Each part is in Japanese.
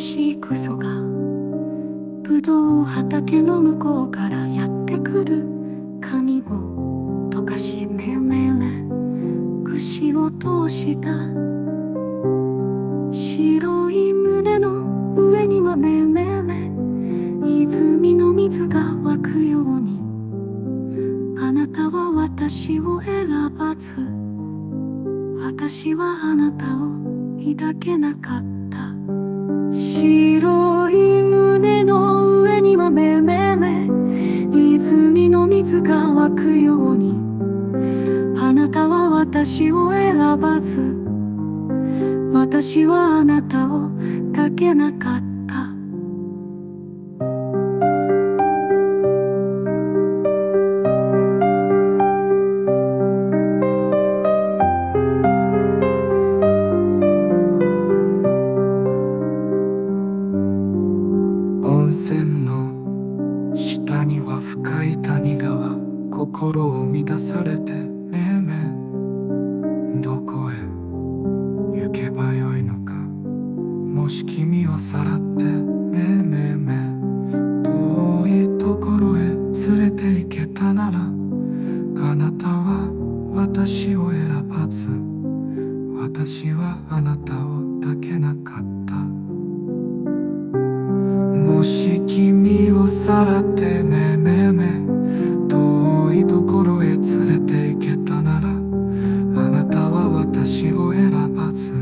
しいクソがぶどう畑の向こうからやってくる髪を溶かしめめれ串を通した。白い胸の上にはめめれ泉の水が湧くように。あなたは私を選ばず。私はあなたを抱けなかった。白い胸の上にはめめめ泉の水が湧くようにあなたは私を選ばず私はあなたを抱けなかった。の下には深い谷川。心を乱されてめいめどこへ行けばよいのか。もし君をさらってめいめいめ遠いところへ連れて行けたならあなたは私を選ばず。私はあなたを抱けなかった。もし君をさらってめめめ遠いところへ連れて行けたならあなたは私を選ばず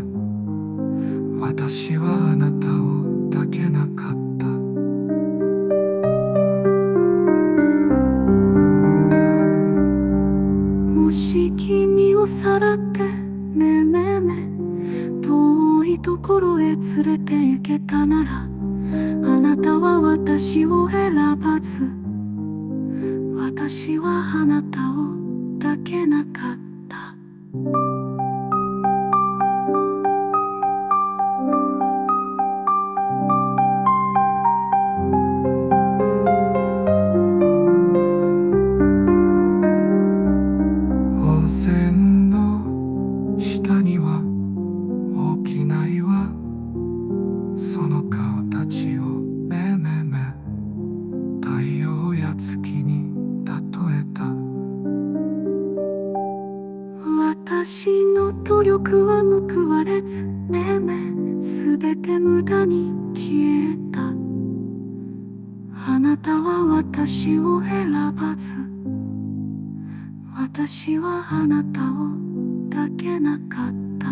私はあなたを抱けなかった。もし君をさらってめめめ遠いところへ連れて行けたならあなたは私を選ばず。私はあなたを抱けなかった。努力は報われずねめすべて無駄に消えた。あなたは私を選ばず。私はあなたを抱けなかった。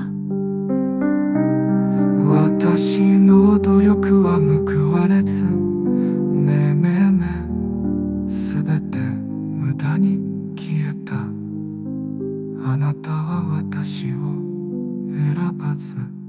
私の努力は報われず。めめめすべて無駄に消えた。あなたは私を選ばず。